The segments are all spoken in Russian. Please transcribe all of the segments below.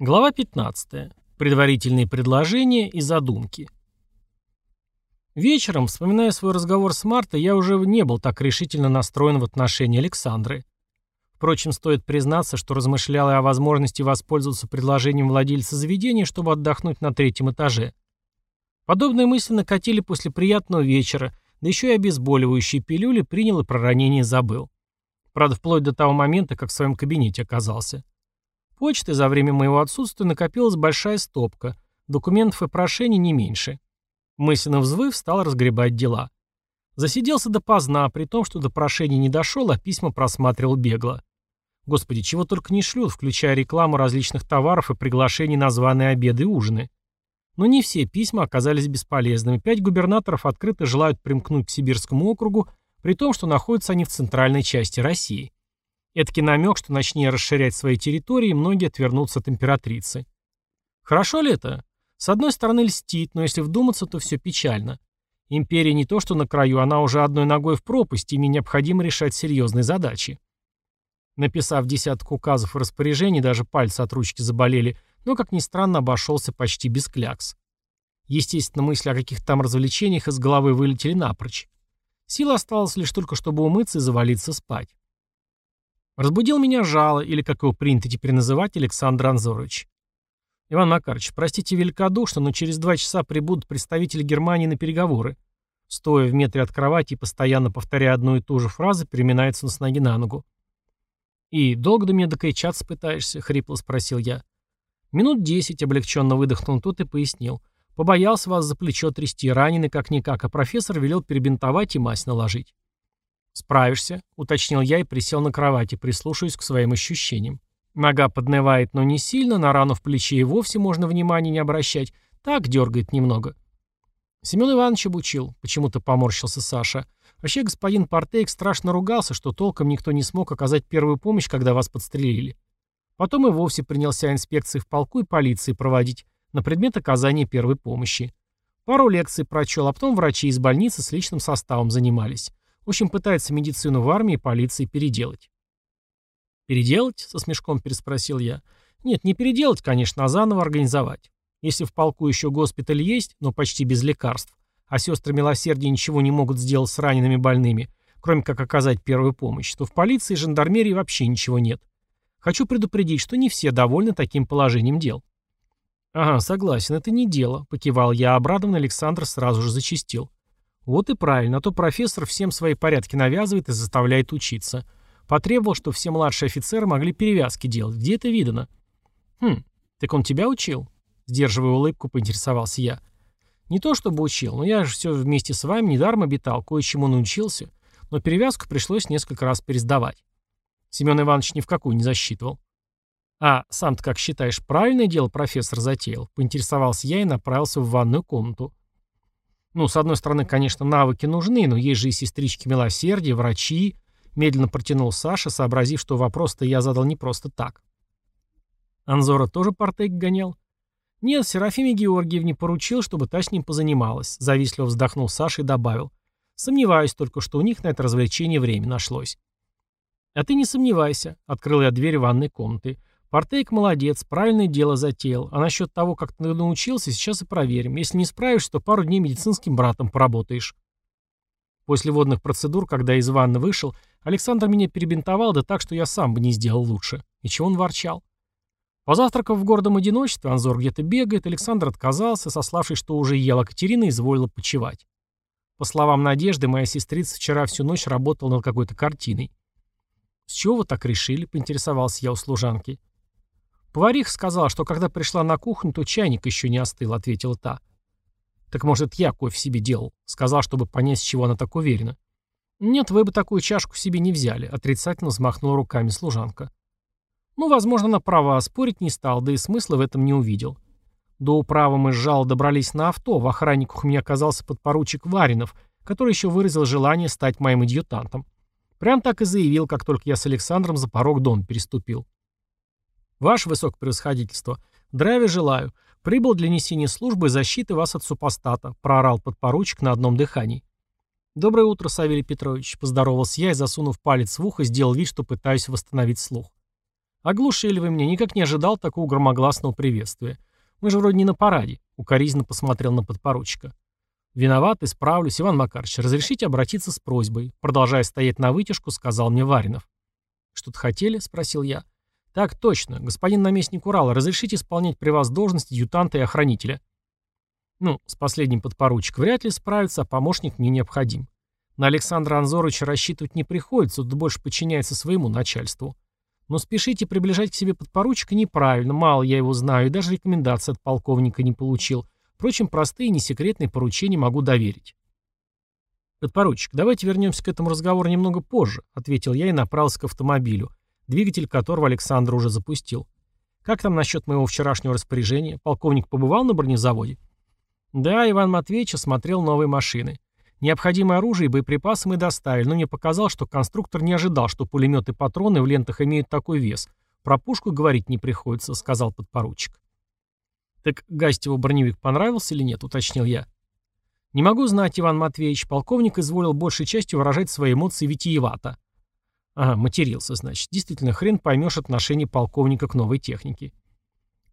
Глава 15. Предварительные предложения и задумки. Вечером, вспоминая свой разговор с Мартой, я уже не был так решительно настроен в отношении Александры. Впрочем, стоит признаться, что размышлял я о возможности воспользоваться предложением владельца заведения, чтобы отдохнуть на третьем этаже. Подобные мысли накатили после приятного вечера, да еще и обезболивающие пилюли принял и про ранение забыл. Правда, вплоть до того момента, как в своем кабинете оказался. Почты за время моего отсутствия накопилась большая стопка, документов и прошений не меньше. Мысленно взвыв, стал разгребать дела. Засиделся допоздна, при том, что до прошений не дошел, а письма просматривал бегло. Господи, чего только не шлют, включая рекламу различных товаров и приглашений на званые обеды и ужины. Но не все письма оказались бесполезными. Пять губернаторов открыто желают примкнуть к Сибирскому округу, при том, что находятся они в центральной части России. Эдакий намек, что начни расширять свои территории, многие отвернутся от императрицы. Хорошо ли это? С одной стороны льстит, но если вдуматься, то все печально. Империя не то что на краю, она уже одной ногой в пропасти, и мне необходимо решать серьезные задачи. Написав десятку указов и распоряжений, даже пальцы от ручки заболели, но, как ни странно, обошелся почти без клякс. Естественно, мысли о каких-то там развлечениях из головы вылетели напрочь. Сила осталась лишь только, чтобы умыться и завалиться спать. Разбудил меня жало, или, как его принято теперь называть, Александр Анзорович. Иван Макарович, простите великодушно, но через два часа прибудут представители Германии на переговоры. Стоя в метре от кровати и постоянно повторяя одну и ту же фразу, переминается он с ноги на ногу. «И долго до меня докричаться пытаешься?» — хрипло спросил я. Минут десять облегченно выдохнул тот и пояснил. Побоялся вас за плечо трясти, раненый как-никак, а профессор велел перебинтовать и мазь наложить. «Справишься», — уточнил я и присел на кровати, прислушиваясь к своим ощущениям. Нога поднывает, но не сильно, на рану в плече и вовсе можно внимания не обращать. Так дергает немного. Семен Иванович обучил, почему-то поморщился Саша. Вообще господин Портейк страшно ругался, что толком никто не смог оказать первую помощь, когда вас подстрелили. Потом и вовсе принялся инспекции в полку и полиции проводить на предмет оказания первой помощи. Пару лекций прочел, а потом врачи из больницы с личным составом занимались. В общем, пытается медицину в армии и полиции переделать. «Переделать?» — со смешком переспросил я. «Нет, не переделать, конечно, а заново организовать. Если в полку еще госпиталь есть, но почти без лекарств, а сестры милосердия ничего не могут сделать с ранеными больными, кроме как оказать первую помощь, то в полиции и жандармерии вообще ничего нет. Хочу предупредить, что не все довольны таким положением дел». «Ага, согласен, это не дело», — покивал я, обрадованный Александр сразу же зачистил. Вот и правильно, а то профессор всем свои порядки навязывает и заставляет учиться. Потребовал, чтобы все младшие офицеры могли перевязки делать. Где это видано? Хм, так он тебя учил? Сдерживая улыбку, поинтересовался я. Не то чтобы учил, но я же все вместе с вами недаром обитал, кое-чему научился. Но перевязку пришлось несколько раз пересдавать. Семен Иванович ни в какую не засчитывал. «А сам-то как считаешь, правильное дело профессор затеял?» Поинтересовался я и направился в ванную комнату. Ну, с одной стороны, конечно, навыки нужны, но есть же и сестрички милосердия, врачи. Медленно протянул Саша, сообразив, что вопрос-то я задал не просто так. Анзора тоже портейк гонял? Нет, Серафиме Георгиевне поручил, чтобы та с ним позанималась. Завистливо вздохнул Саша и добавил. Сомневаюсь только, что у них на это развлечение время нашлось. «А ты не сомневайся», — открыл я дверь ванной комнаты. Портейк молодец, правильное дело затеял. А насчет того, как ты научился, сейчас и проверим. Если не справишься, то пару дней медицинским братом поработаешь. После водных процедур, когда из ванны вышел, Александр меня перебинтовал, да так, что я сам бы не сделал лучше. И чего он ворчал? Позавтракав в гордом одиночестве, Анзор где-то бегает, Александр отказался, сославшись, что уже ела Катерина, изволила почевать. По словам Надежды, моя сестрица вчера всю ночь работала над какой-то картиной. «С чего вы так решили?» — поинтересовался я у служанки. «Повариха сказала, что когда пришла на кухню, то чайник еще не остыл», — ответила та. «Так, может, я кофе себе делал?» — сказал, чтобы понять, с чего она так уверена. «Нет, вы бы такую чашку себе не взяли», — отрицательно взмахнула руками служанка. Ну, возможно, она права, спорить не стал, да и смысла в этом не увидел. До управы мы с Жал добрались на авто, в охранниках у меня оказался подпоручик Варинов, который еще выразил желание стать моим адъютантом. Прям так и заявил, как только я с Александром за порог дом переступил. Ваше высокопревосходительство, здравия желаю. Прибыл для несения службы и защиты вас от супостата, проорал подпоручик на одном дыхании. Доброе утро, Савелий Петрович, поздоровался я и, засунув палец в ухо, сделал вид, что пытаюсь восстановить слух. Оглушили вы меня, никак не ожидал такого громогласного приветствия. Мы же вроде не на параде, укоризненно посмотрел на подпоручика. Виноват, исправлюсь, Иван Макарович, разрешите обратиться с просьбой. Продолжая стоять на вытяжку, сказал мне Варинов. Что-то хотели? Спросил я. Так точно, господин наместник Урала, разрешите исполнять при вас должность адъютанта и охранителя. Ну, с последним подпоручик вряд ли справится, а помощник мне необходим. На Александра Анзоровича рассчитывать не приходится, он больше подчиняется своему начальству. Но спешите приближать к себе подпоручика неправильно, мало я его знаю, и даже рекомендации от полковника не получил. Впрочем, простые несекретные поручения могу доверить. «Подпоручик, давайте вернемся к этому разговору немного позже», ответил я и направился к автомобилю, двигатель которого Александр уже запустил. «Как там насчет моего вчерашнего распоряжения? Полковник побывал на бронезаводе?» «Да, Иван Матвеевич осмотрел новые машины. Необходимое оружие и боеприпасы мы доставили, но мне показалось, что конструктор не ожидал, что пулеметы и патроны в лентах имеют такой вес. Про пушку говорить не приходится, сказал подпоручик. Так Гастеву броневик понравился или нет, уточнил я. Не могу знать, Иван Матвеевич, полковник изволил большей частью выражать свои эмоции витиевато. Ага, матерился, значит. Действительно, хрен поймешь отношение полковника к новой технике.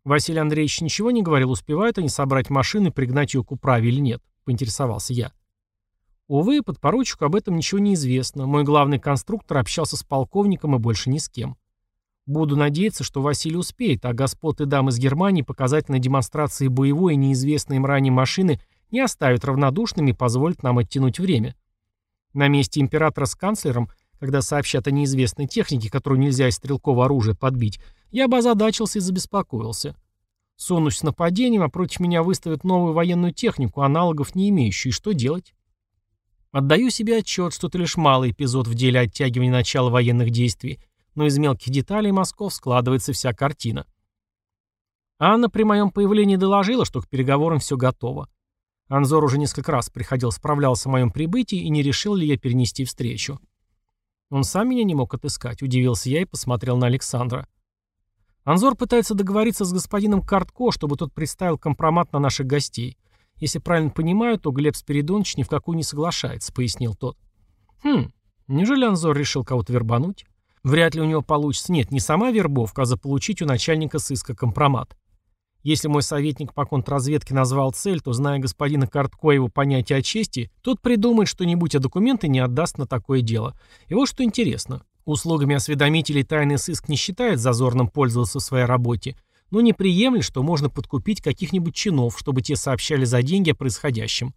Василий Андреевич ничего не говорил, успевают они собрать машину и пригнать ее к управе или нет, поинтересовался я. Увы, подпоручику об этом ничего не известно. Мой главный конструктор общался с полковником и больше ни с кем. Буду надеяться, что Василий успеет, а господ и дам из Германии показательной демонстрации боевой и неизвестной им ранее машины не оставят равнодушными и позволят нам оттянуть время. На месте императора с канцлером, когда сообщат о неизвестной технике, которую нельзя из стрелкового оружия подбить, я бы озадачился и забеспокоился. Сунусь с нападением, а против меня выставят новую военную технику, аналогов не имеющую, и что делать? Отдаю себе отчет, что это лишь малый эпизод в деле оттягивания начала военных действий, но из мелких деталей мазков складывается вся картина. Анна при моем появлении доложила, что к переговорам все готово. Анзор уже несколько раз приходил, справлялся о моем прибытии и не решил ли я перенести встречу. Он сам меня не мог отыскать, удивился я и посмотрел на Александра. Анзор пытается договориться с господином Картко, чтобы тот представил компромат на наших гостей. Если правильно понимаю, то Глеб Спиридонович ни в какую не соглашается, пояснил тот. Хм, неужели Анзор решил кого-то вербануть? Вряд ли у него получится. Нет, не сама вербовка, а заполучить у начальника сыска компромат. Если мой советник по контрразведке назвал цель, то, зная господина Картко его понятие о чести, тот придумает что-нибудь, а документы не отдаст на такое дело. И вот что интересно. Услугами осведомителей тайный сыск не считает зазорным пользоваться в своей работе, но не приемлет, что можно подкупить каких-нибудь чинов, чтобы те сообщали за деньги о происходящем.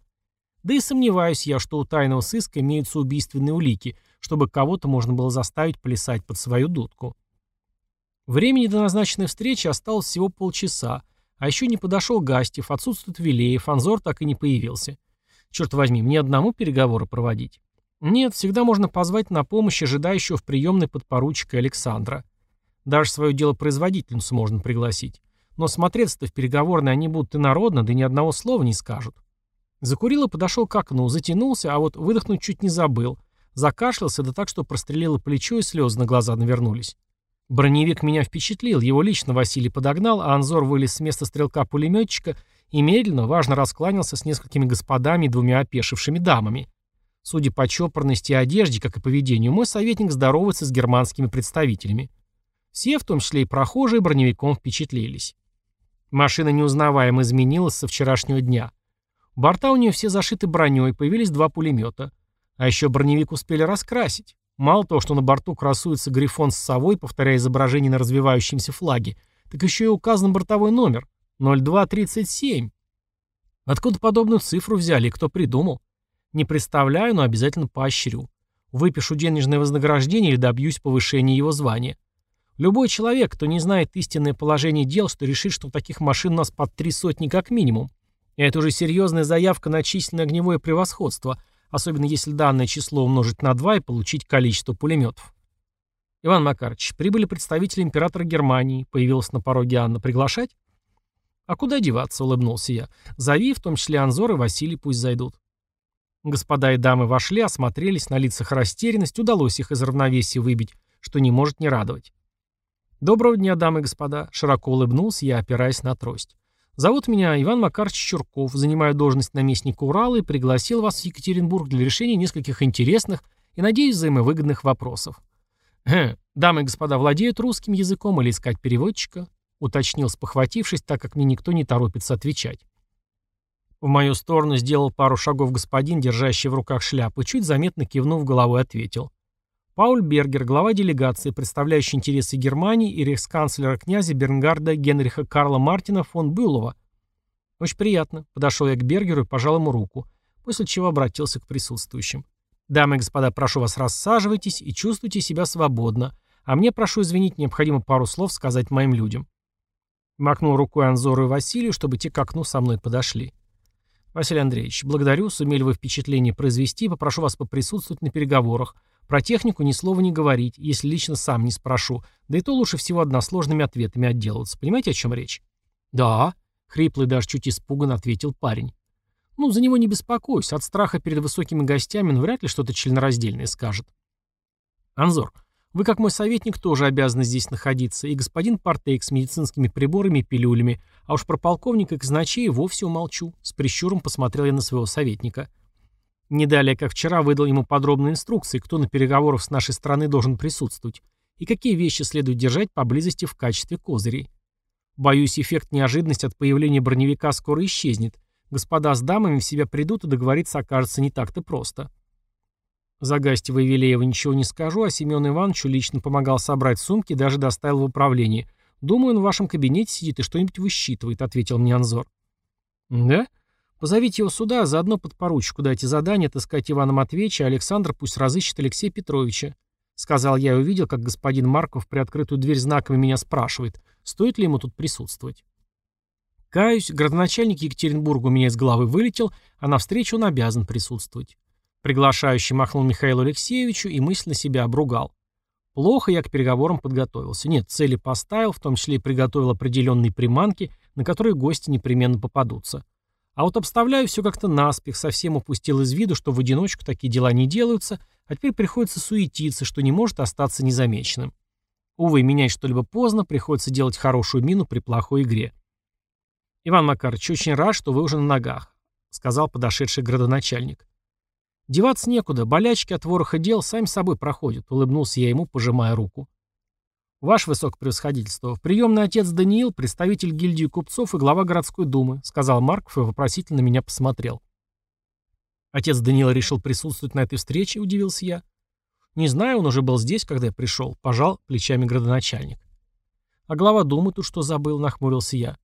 Да и сомневаюсь я, что у тайного сыска имеются убийственные улики, чтобы кого-то можно было заставить плясать под свою дудку. Времени до назначенной встречи осталось всего полчаса, а еще не подошел Гастев, отсутствует Вилеев, Анзор так и не появился. Черт возьми, мне одному переговоры проводить? Нет, всегда можно позвать на помощь ожидающего в приемной подпоручика Александра. Даже свою делопроизводительницу можно пригласить. Но смотреться-то в переговорной они будут инородно, да ни одного слова не скажут. Закурил и подошел к окну, затянулся, а вот выдохнуть чуть не забыл. Закашлялся, да так, что прострелило плечо и слезы на глаза навернулись. Броневик меня впечатлил, его лично Василий подогнал, а Анзор вылез с места стрелка-пулеметчика и медленно, важно раскланялся с несколькими господами и двумя опешившими дамами. Судя по чопорности и одежде, как и поведению, мой советник здоровается с германскими представителями. Все, в том числе и прохожие, броневиком впечатлились. Машина неузнаваемо изменилась со вчерашнего дня. Борта у нее все зашиты броней, появились два пулемета. А еще броневик успели раскрасить. Мало того, что на борту красуется грифон с совой, повторяя изображение на развивающемся флаге, так еще и указан бортовой номер 0237. Откуда подобную цифру взяли и кто придумал? Не представляю, но обязательно поощрю. Выпишу денежное вознаграждение или добьюсь повышения его звания. Любой человек, кто не знает истинное положение дел, что решит, что таких машин у нас под три сотни как минимум. И это уже серьезная заявка на численное огневое превосходство, особенно если данное число умножить на 2 и получить количество пулеметов. Иван Макарович, прибыли представители императора Германии, появилась на пороге Анна. Приглашать? А куда деваться, улыбнулся я. Зови, в том числе Анзор и Василий пусть зайдут. Господа и дамы вошли, осмотрелись, на лицах растерянность, удалось их из равновесия выбить, что не может не радовать. «Доброго дня, дамы и господа», — широко улыбнулся я, опираясь на трость. «Зовут меня Иван Макарович Чурков, занимаю должность наместника Урала и пригласил вас в Екатеринбург для решения нескольких интересных и, надеюсь, взаимовыгодных вопросов. «Хм, дамы и господа владеют русским языком или искать переводчика?» уточнил, спохватившись, так как мне никто не торопится отвечать. В мою сторону сделал пару шагов господин, держащий в руках шляпу, чуть заметно кивнув головой, ответил. Пауль Бергер, глава делегации, представляющий интересы Германии и рейхсканцлера князя Бернгарда Генриха Карла Мартина фон Бюлова. Очень приятно. Подошел я к Бергеру и пожал ему руку, после чего обратился к присутствующим. Дамы и господа, прошу вас, рассаживайтесь и чувствуйте себя свободно. А мне, прошу извинить, необходимо пару слов сказать моим людям. Макнул рукой Анзору и Василию, чтобы те к окну со мной подошли. Василий Андреевич, благодарю, сумели вы впечатление произвести, попрошу вас поприсутствовать на переговорах. Про технику ни слова не говорить, если лично сам не спрошу. Да и то лучше всего односложными ответами отделаться. Понимаете, о чем речь? Да, хриплый даже чуть испуган ответил парень. Ну, за него не беспокойся, от страха перед высокими гостями он вряд ли что-то членораздельное скажет. Анзор, вы, как мой советник, тоже обязаны здесь находиться, и господин Партейк с медицинскими приборами и пилюлями, а уж про полковника и казначея вовсе умолчу. С прищуром посмотрел я на своего советника. Не далее, как вчера, выдал ему подробные инструкции, кто на переговорах с нашей страны должен присутствовать, и какие вещи следует держать поблизости в качестве козырей. Боюсь, эффект неожиданности от появления броневика скоро исчезнет. Господа с дамами в себя придут, и договориться окажется не так-то просто. За Гастева и Велеева ничего не скажу, а Семену Ивановичу лично помогал собрать сумки и даже доставил в управление. Думаю, он в вашем кабинете сидит и что-нибудь высчитывает», — ответил мне Анзор. «Да? Позовите его сюда, заодно под поручику дайте задание отыскать Ивана Матвеевича, а Александр пусть разыщет Алексея Петровича», — сказал я и увидел, как господин Марков при открытую дверь знаками меня спрашивает, стоит ли ему тут присутствовать. Каюсь, градоначальник Екатеринбурга у меня из головы вылетел, а на встречу он обязан присутствовать. Приглашающий махнул Михаилу Алексеевичу и мысленно себя обругал. Плохо я к переговорам подготовился. Нет, цели поставил, в том числе и приготовил определенные приманки, на которые гости непременно попадутся. А вот обставляю все как-то наспех, совсем упустил из виду, что в одиночку такие дела не делаются, а теперь приходится суетиться, что не может остаться незамеченным. Увы, менять что-либо поздно, приходится делать хорошую мину при плохой игре. «Иван Макарович, очень рад, что вы уже на ногах», — сказал подошедший градоначальник. «Деваться некуда, болячки от вороха дел сами собой проходят», — улыбнулся я ему, пожимая руку. «Ваше высокопревосходительство, приемный отец Даниил, представитель гильдии купцов и глава городской думы», — сказал Марков и вопросительно меня посмотрел. «Отец Даниил решил присутствовать на этой встрече?» — удивился я. «Не знаю, он уже был здесь, когда я пришел», — пожал плечами градоначальник. «А глава думы тут что забыл?» — нахмурился я.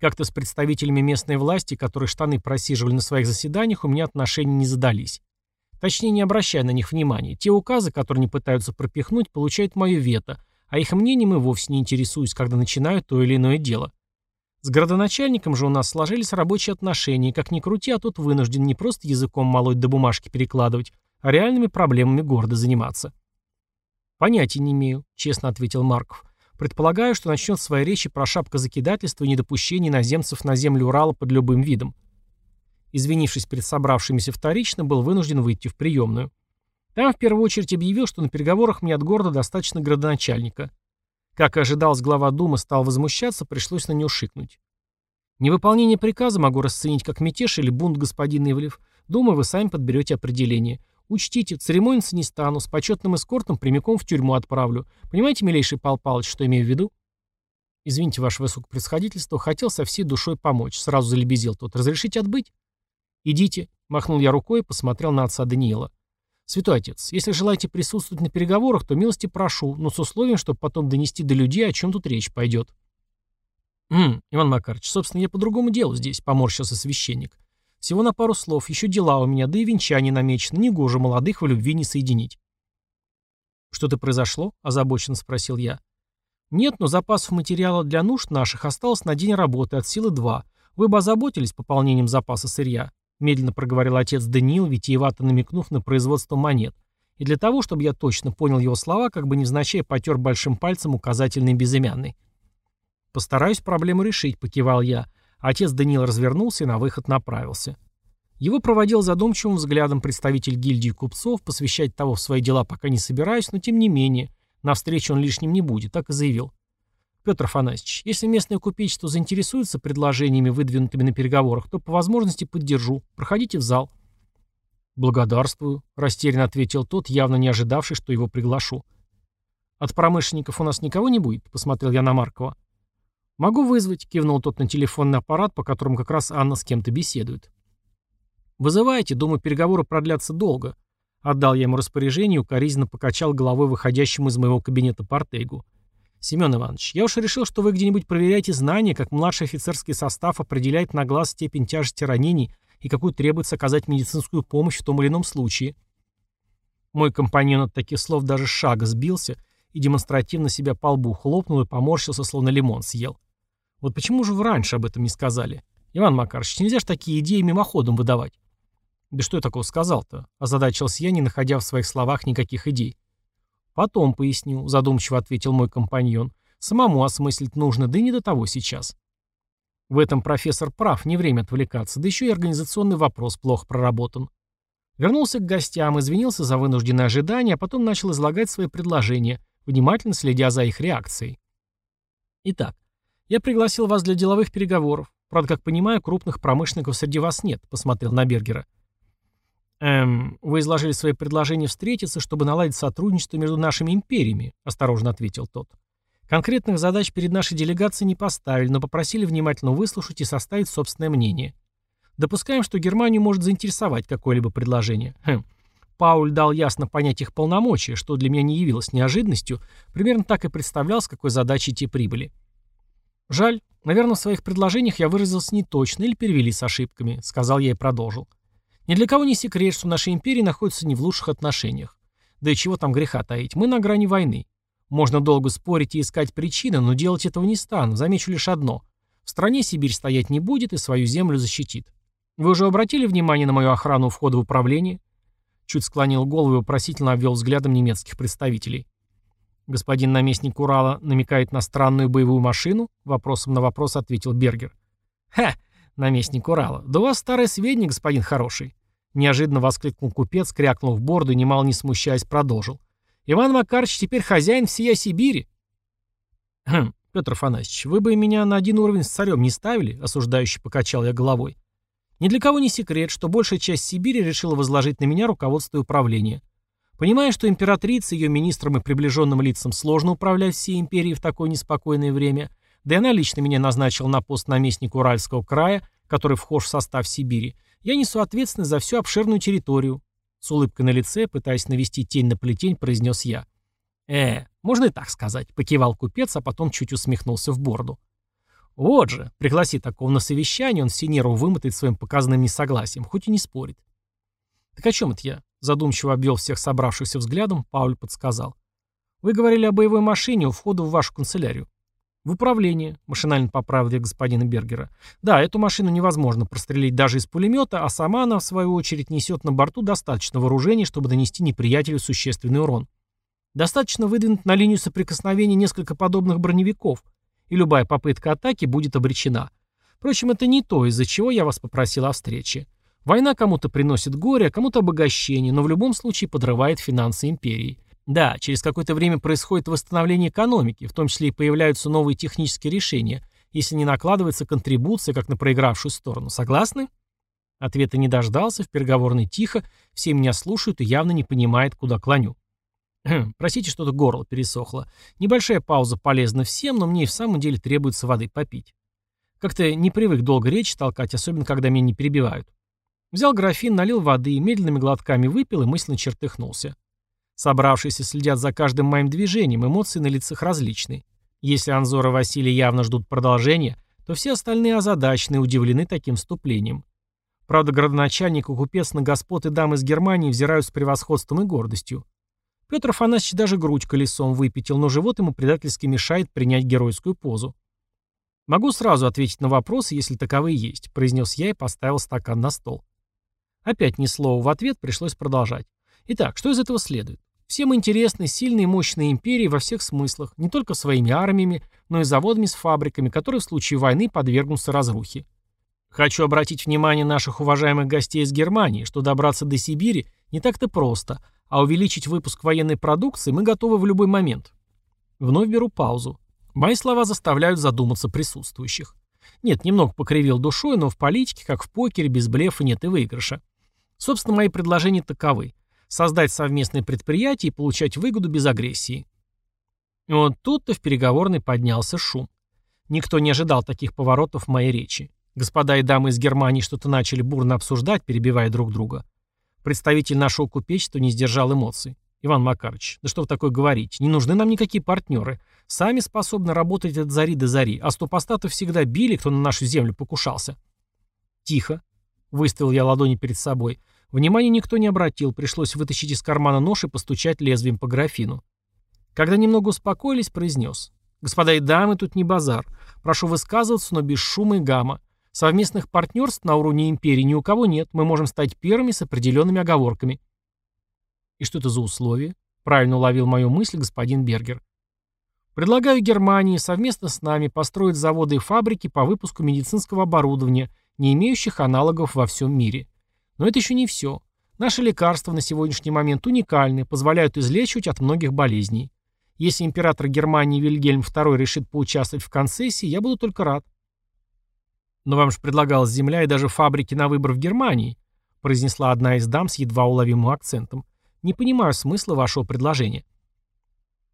Как-то с представителями местной власти, которые штаны просиживали на своих заседаниях, у меня отношения не задались. Точнее, не обращая на них внимания. Те указы, которые они пытаются пропихнуть, получают мое вето, а их мнением и вовсе не интересуюсь, когда начинаю то или иное дело. С городоначальником же у нас сложились рабочие отношения, как ни крути, а тут вынужден не просто языком молоть до бумажки перекладывать, а реальными проблемами города заниматься. «Понятия не имею», — честно ответил Марков. «Предполагаю, что начнет свои речи про шапкозакидательство и недопущение иноземцев на землю Урала под любым видом извинившись перед собравшимися вторично, был вынужден выйти в приемную. Там в первую очередь объявил, что на переговорах мне от города достаточно градоначальника. Как и ожидалось, глава Думы стал возмущаться, пришлось на него шикнуть. Невыполнение приказа могу расценить как мятеж или бунт господин Ивлев. Думаю, вы сами подберете определение. Учтите, церемониться не стану, с почетным эскортом прямиком в тюрьму отправлю. Понимаете, милейший Пал Палыч, что имею в виду? Извините, ваше высокопредсходительство, хотел со всей душой помочь. Сразу залебезил тот. Разрешите отбыть? «Идите», — махнул я рукой и посмотрел на отца Даниила. «Святой отец, если желаете присутствовать на переговорах, то милости прошу, но с условием, чтобы потом донести до людей, о чем тут речь пойдет». «Ммм, Иван Макарович, собственно, я по другому делу здесь», — поморщился священник. «Всего на пару слов, еще дела у меня, да и венчание намечено, негоже молодых в любви не соединить». «Что-то произошло?» — озабоченно спросил я. «Нет, но запасов материала для нужд наших осталось на день работы от силы два. Вы бы озаботились пополнением запаса сырья. Медленно проговорил отец Даниил, витиевато намекнув на производство монет. И для того, чтобы я точно понял его слова, как бы невзначай потер большим пальцем указательный безымянный. «Постараюсь проблему решить», — покивал я. Отец Даниил развернулся и на выход направился. Его проводил задумчивым взглядом представитель гильдии купцов, посвящать того в свои дела пока не собираюсь, но тем не менее, на встречу он лишним не будет, так и заявил. Петр Афанасьевич, если местное купечество заинтересуется предложениями, выдвинутыми на переговорах, то по возможности поддержу. Проходите в зал. Благодарствую, растерянно ответил тот, явно не ожидавший, что его приглашу. «От промышленников у нас никого не будет?» — посмотрел я на Маркова. «Могу вызвать», — кивнул тот на телефонный аппарат, по которому как раз Анна с кем-то беседует. «Вызывайте, думаю, переговоры продлятся долго», — отдал я ему распоряжение и укоризненно покачал головой выходящему из моего кабинета Портейгу. «Семен Иванович, я уж решил, что вы где-нибудь проверяете знания, как младший офицерский состав определяет на глаз степень тяжести ранений и какую требуется оказать медицинскую помощь в том или ином случае». Мой компаньон от таких слов даже шага сбился и демонстративно себя по лбу хлопнул и поморщился, словно лимон съел. Вот почему же вы раньше об этом не сказали? Иван Макарович, нельзя же такие идеи мимоходом выдавать. Да что я такого сказал-то? Озадачился я, не находя в своих словах никаких идей. Потом поясню, задумчиво ответил мой компаньон. Самому осмыслить нужно, да и не до того сейчас. В этом профессор прав, не время отвлекаться, да еще и организационный вопрос плохо проработан. Вернулся к гостям, извинился за вынужденное ожидание, а потом начал излагать свои предложения, внимательно следя за их реакцией. Итак, я пригласил вас для деловых переговоров. Правда, как понимаю, крупных промышленников среди вас нет, посмотрел на Бергера. Эм, вы изложили свои предложения встретиться, чтобы наладить сотрудничество между нашими империями, осторожно ответил тот. Конкретных задач перед нашей делегацией не поставили, но попросили внимательно выслушать и составить собственное мнение. Допускаем, что Германию может заинтересовать какое-либо предложение. Хм. Пауль дал ясно понять их полномочия, что для меня не явилось неожиданностью, примерно так и представлял, с какой задачей те прибыли. Жаль, наверное, в своих предложениях я выразился не точно или перевели с ошибками, сказал я и продолжил. Ни для кого не секрет, что наша империя находится не в лучших отношениях. Да и чего там греха таить, мы на грани войны. Можно долго спорить и искать причины, но делать этого не стану, замечу лишь одно. В стране Сибирь стоять не будет и свою землю защитит. Вы уже обратили внимание на мою охрану входа в управление? Чуть склонил голову и вопросительно обвел взглядом немецких представителей. Господин наместник Урала намекает на странную боевую машину? Вопросом на вопрос ответил Бергер. Ха! Наместник Урала. Да у вас старое сведение, господин хороший. Неожиданно воскликнул купец, крякнул в борду и, немало не смущаясь, продолжил. Иван Макарович теперь хозяин всей Сибири. Хм, Петр Афанасьевич, вы бы меня на один уровень с царем не ставили? Осуждающе покачал я головой. Ни для кого не секрет, что большая часть Сибири решила возложить на меня руководство и управление. Понимая, что императрице, ее министрам и приближенным лицам сложно управлять всей империей в такое неспокойное время, да и она лично меня назначила на пост наместника Уральского края, который вхож в состав Сибири, я несу ответственность за всю обширную территорию. С улыбкой на лице, пытаясь навести тень на плетень, произнес я. «Э, можно и так сказать», — покивал купец, а потом чуть усмехнулся в бороду. Вот же, пригласи такого на совещание, он все нервы вымотает своим показанным несогласием, хоть и не спорит. Так о чем это я? Задумчиво обвел всех собравшихся взглядом, Пауль подсказал. Вы говорили о боевой машине у входа в вашу канцелярию. В управление, машинально поправил я господина Бергера. Да, эту машину невозможно прострелить даже из пулемета, а сама она, в свою очередь, несет на борту достаточно вооружений, чтобы нанести неприятелю существенный урон. Достаточно выдвинуть на линию соприкосновения несколько подобных броневиков – и любая попытка атаки будет обречена. Впрочем, это не то, из-за чего я вас попросил о встрече. Война кому-то приносит горе, а кому-то обогащение, но в любом случае подрывает финансы империи. Да, через какое-то время происходит восстановление экономики, в том числе и появляются новые технические решения, если не накладывается контрибуция, как на проигравшую сторону. Согласны? Ответа не дождался, в переговорной тихо, все меня слушают и явно не понимают, куда клоню. Простите, что-то горло пересохло. Небольшая пауза полезна всем, но мне и в самом деле требуется воды попить. Как-то не привык долго речь толкать, особенно когда меня не перебивают. Взял графин, налил воды, медленными глотками выпил и мысленно чертыхнулся. Собравшиеся следят за каждым моим движением, эмоции на лицах различны. Если Анзор и Василий явно ждут продолжения, то все остальные озадачены и удивлены таким вступлением. Правда, градоначальник и купец на господ и дам из Германии взирают с превосходством и гордостью. Петр Афанасьевич даже грудь колесом выпятил, но живот ему предательски мешает принять геройскую позу. «Могу сразу ответить на вопросы, если таковые есть», — произнес я и поставил стакан на стол. Опять ни слова в ответ, пришлось продолжать. Итак, что из этого следует? Всем интересны сильные и мощные империи во всех смыслах, не только своими армиями, но и заводами с фабриками, которые в случае войны подвергнутся разрухе. Хочу обратить внимание наших уважаемых гостей из Германии, что добраться до Сибири не так-то просто, а увеличить выпуск военной продукции мы готовы в любой момент. Вновь беру паузу. Мои слова заставляют задуматься присутствующих. Нет, немного покривил душой, но в политике, как в покере, без блефа нет и выигрыша. Собственно, мои предложения таковы. Создать совместное предприятие и получать выгоду без агрессии. И вот тут-то в переговорной поднялся шум. Никто не ожидал таких поворотов в моей речи. Господа и дамы из Германии что-то начали бурно обсуждать, перебивая друг друга. Представитель нашего купечества не сдержал эмоций. «Иван Макарович, да что вы такое говорите? Не нужны нам никакие партнеры. Сами способны работать от зари до зари, а стопостатов всегда били, кто на нашу землю покушался». «Тихо», — выставил я ладони перед собой. Внимания никто не обратил, пришлось вытащить из кармана нож и постучать лезвием по графину. Когда немного успокоились, произнес. «Господа и дамы, тут не базар. Прошу высказываться, но без шума и гамма. Совместных партнерств на уровне империи ни у кого нет. Мы можем стать первыми с определенными оговорками». «И что это за условия?» Правильно уловил мою мысль господин Бергер. «Предлагаю Германии совместно с нами построить заводы и фабрики по выпуску медицинского оборудования, не имеющих аналогов во всем мире. Но это еще не все. Наши лекарства на сегодняшний момент уникальны, позволяют излечивать от многих болезней. Если император Германии Вильгельм II решит поучаствовать в концессии, я буду только рад. Но вам же предлагалась земля и даже фабрики на выбор в Германии, произнесла одна из дам с едва уловимым акцентом. Не понимаю смысла вашего предложения.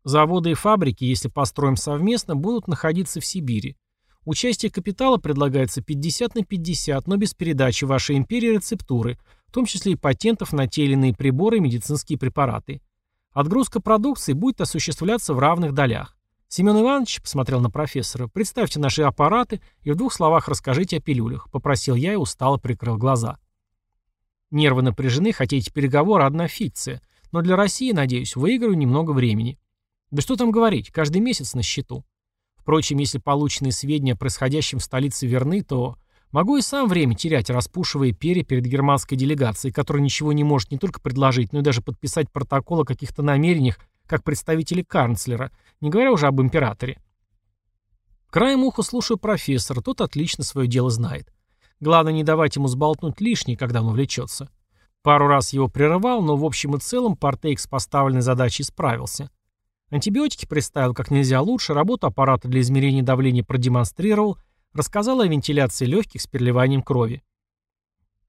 Заводы и фабрики, если построим совместно, будут находиться в Сибири. Участие капитала предлагается 50 на 50, но без передачи вашей империи рецептуры, в том числе и патентов на те или иные приборы и медицинские препараты. Отгрузка продукции будет осуществляться в равных долях. Семен Иванович посмотрел на профессора. «Представьте наши аппараты и в двух словах расскажите о пилюлях», — попросил я и устало прикрыл глаза. Нервы напряжены, хотя эти переговоры — одна фикция. Но для России, надеюсь, выиграю немного времени. Да что там говорить, каждый месяц на счету. Впрочем, если полученные сведения о происходящем в столице верны, то Могу и сам время терять, распушивая перья перед германской делегацией, которая ничего не может не только предложить, но и даже подписать протокол о каких-то намерениях, как представители канцлера, не говоря уже об императоре. Краем уха слушаю профессора, тот отлично свое дело знает. Главное не давать ему сболтнуть лишнее, когда он увлечется. Пару раз его прерывал, но в общем и целом Портейк с поставленной задачей справился. Антибиотики представил как нельзя лучше, работу аппарата для измерения давления продемонстрировал – Рассказала о вентиляции легких с переливанием крови.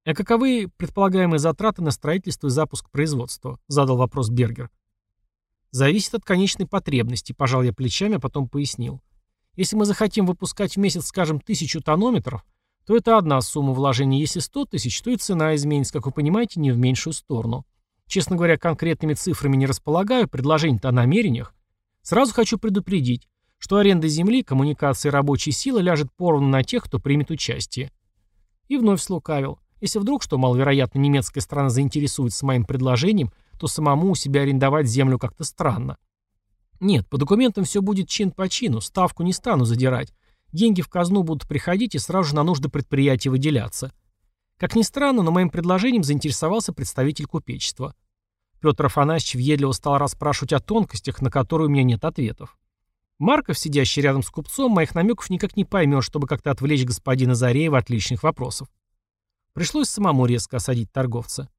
«А каковы предполагаемые затраты на строительство и запуск производства?» – задал вопрос Бергер. «Зависит от конечной потребности», – пожал я плечами, а потом пояснил. «Если мы захотим выпускать в месяц, скажем, тысячу тонометров, то это одна сумма вложений. Если 100 тысяч, то и цена изменится, как вы понимаете, не в меньшую сторону. Честно говоря, конкретными цифрами не располагаю, предложение-то о намерениях. Сразу хочу предупредить, что аренда земли, коммуникации рабочей силы ляжет поровну на тех, кто примет участие. И вновь слукавил. Если вдруг, что маловероятно, немецкая страна заинтересуется моим предложением, то самому у себя арендовать землю как-то странно. Нет, по документам все будет чин по чину, ставку не стану задирать. Деньги в казну будут приходить и сразу же на нужды предприятия выделяться. Как ни странно, но моим предложением заинтересовался представитель купечества. Петр Афанасьевич въедливо стал расспрашивать о тонкостях, на которые у меня нет ответов. Марков, сидящий рядом с купцом, моих намеков никак не поймет, чтобы как-то отвлечь господина Зареева от личных вопросов. Пришлось самому резко осадить торговца.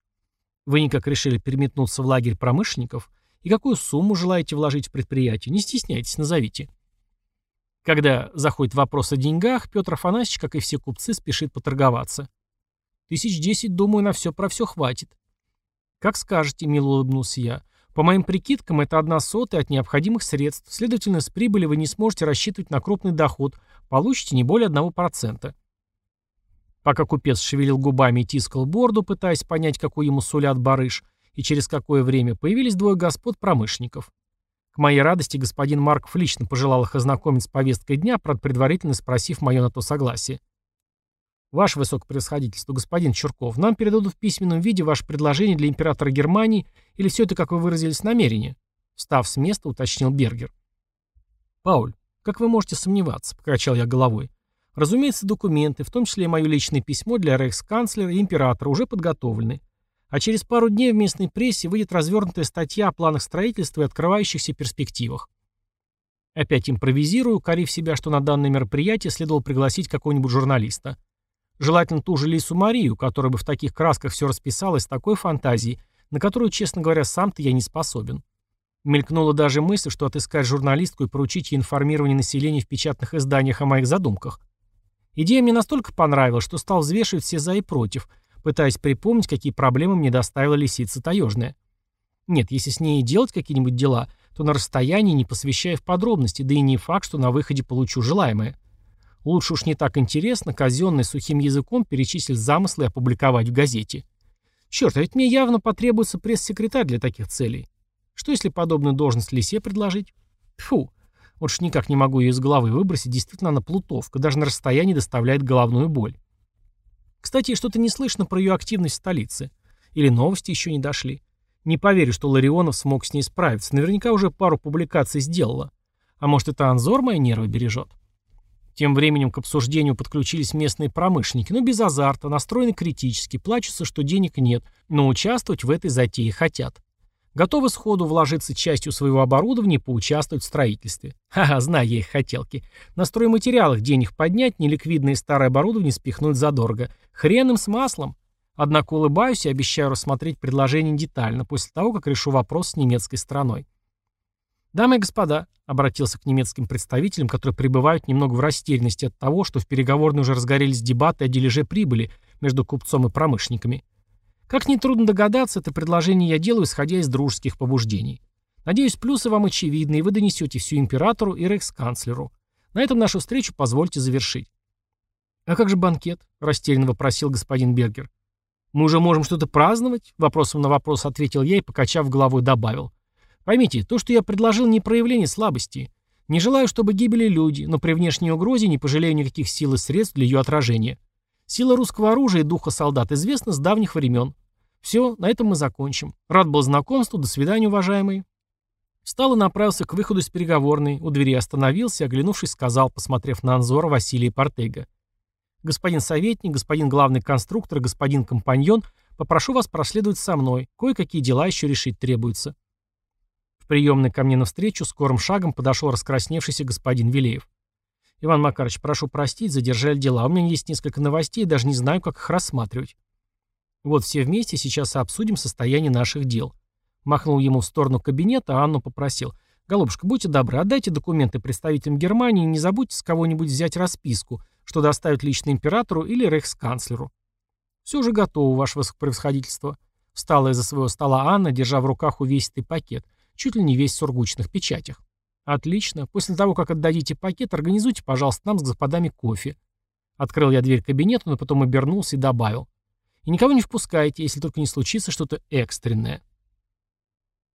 Вы никак решили переметнуться в лагерь промышленников? И какую сумму желаете вложить в предприятие? Не стесняйтесь, назовите. Когда заходит вопрос о деньгах, Петр Афанасьевич, как и все купцы, спешит поторговаться. Тысяч десять, думаю, на все про все хватит. Как скажете, мило улыбнулся я. По моим прикидкам, это одна сотая от необходимых средств, следовательно, с прибыли вы не сможете рассчитывать на крупный доход, получите не более 1%. Пока купец шевелил губами и тискал борду, пытаясь понять, какой ему сулят барыш, и через какое время появились двое господ-промышленников. К моей радости господин Марков лично пожелал их ознакомить с повесткой дня, предварительно спросив мое на то согласие. Ваше высокопревосходительство, господин Чурков, нам передадут в письменном виде ваше предложение для императора Германии или все это, как вы выразились, намерение? Встав с места, уточнил Бергер. Пауль, как вы можете сомневаться, покачал я головой. Разумеется, документы, в том числе и мое личное письмо для рейхсканцлера и императора, уже подготовлены. А через пару дней в местной прессе выйдет развернутая статья о планах строительства и открывающихся перспективах. Опять импровизирую, корив себя, что на данное мероприятие следовало пригласить какого-нибудь журналиста. Желательно ту же Лису Марию, которая бы в таких красках все расписала с такой фантазией, на которую, честно говоря, сам-то я не способен. Мелькнула даже мысль, что отыскать журналистку и поручить ей информирование населения в печатных изданиях о моих задумках. Идея мне настолько понравилась, что стал взвешивать все за и против, пытаясь припомнить, какие проблемы мне доставила лисица таежная. Нет, если с ней делать какие-нибудь дела, то на расстоянии, не посвящая в подробности, да и не факт, что на выходе получу желаемое. Лучше уж не так интересно, казенно и сухим языком перечислить замыслы и опубликовать в газете. Черт, а ведь мне явно потребуется пресс-секретарь для таких целей. Что если подобную должность Лисе предложить? Фу, вот ж никак не могу ее из головы выбросить, действительно она плутовка, даже на расстоянии доставляет головную боль. Кстати, что-то не слышно про ее активность в столице. Или новости еще не дошли. Не поверю, что Ларионов смог с ней справиться. Наверняка уже пару публикаций сделала. А может, это Анзор мои нервы бережет? Тем временем к обсуждению подключились местные промышленники, но без азарта, настроены критически, плачутся, что денег нет, но участвовать в этой затее хотят. Готовы сходу вложиться частью своего оборудования и поучаствовать в строительстве. Ха-ха, знаю я их хотелки. На стройматериалах денег поднять, неликвидное старое оборудование спихнуть задорого. Хрен им с маслом. Однако улыбаюсь и обещаю рассмотреть предложение детально, после того, как решу вопрос с немецкой стороной. «Дамы и господа», — обратился к немецким представителям, которые пребывают немного в растерянности от того, что в переговорной уже разгорелись дебаты о дележе прибыли между купцом и промышленниками. Как нетрудно догадаться, это предложение я делаю, исходя из дружеских побуждений. Надеюсь, плюсы вам очевидны, и вы донесете все императору и рейхсканцлеру. На этом нашу встречу позвольте завершить. «А как же банкет?» – растерянно вопросил господин Бергер. «Мы уже можем что-то праздновать?» – вопросом на вопрос ответил я и, покачав головой, добавил. Поймите, то, что я предложил, не проявление слабости. Не желаю, чтобы гибели люди, но при внешней угрозе не пожалею никаких сил и средств для ее отражения. Сила русского оружия и духа солдат известна с давних времен. Все, на этом мы закончим. Рад был знакомству, до свидания, уважаемые. Встал и направился к выходу из переговорной, у двери остановился, оглянувшись, сказал, посмотрев на Анзора Василия Портега. «Господин советник, господин главный конструктор, господин компаньон, попрошу вас проследовать со мной, кое-какие дела еще решить требуется». В приемной ко мне навстречу скорым шагом подошел раскрасневшийся господин Вилеев. «Иван Макарович, прошу простить, задержали дела. У меня есть несколько новостей, даже не знаю, как их рассматривать». «Вот все вместе сейчас обсудим состояние наших дел». Махнул ему в сторону кабинета, а Анну попросил. «Голубушка, будьте добры, отдайте документы представителям Германии и не забудьте с кого-нибудь взять расписку, что доставят лично императору или рейхсканцлеру». «Все уже готово, ваше высокопревосходительство». Встала из-за своего стола Анна, держа в руках увесистый пакет чуть ли не весь в сургучных печатях. Отлично. После того, как отдадите пакет, организуйте, пожалуйста, нам с господами кофе. Открыл я дверь кабинета, но потом обернулся и добавил. И никого не впускайте, если только не случится что-то экстренное.